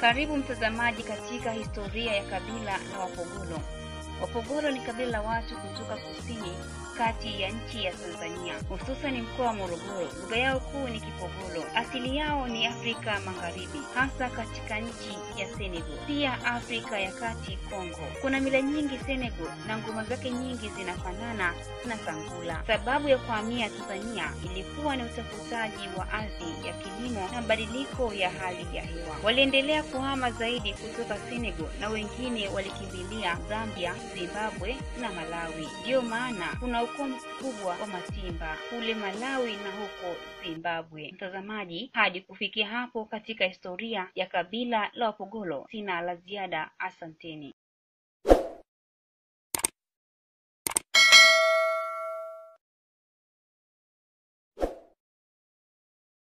Karibu mtazamaji katika historia ya kabila la Wapogolo. Wapogolo ni kabila la watu kutoka kusini kati ya nchi ya Tanzania, hususan mkoa wa Morogoro. Lugha yao kuu ni Kipogoro. Asili yao ni Afrika Magharibi, hasa katika nchi ya Senegal, pia Afrika ya Kati, Kongo. Kuna mila nyingi Senegal, na ngoma zake nyingi zinafanana na sangula. Sababu ya kuhamia Tanzania ilikuwa ni utafutaji wa ardhi ya kilimo na mabadiliko ya hali ya hewa. Waliendelea kuhama zaidi kutoka Senegal na wengine walikimbilia Zambia, Zimbabwe na Malawi. Ndiyo maana kuna ukoo mkubwa wa Matimba kule Malawi na huko Zimbabwe. Mtazamaji, hadi kufikia hapo katika historia ya kabila la Wapogolo, sina la ziada. Asanteni.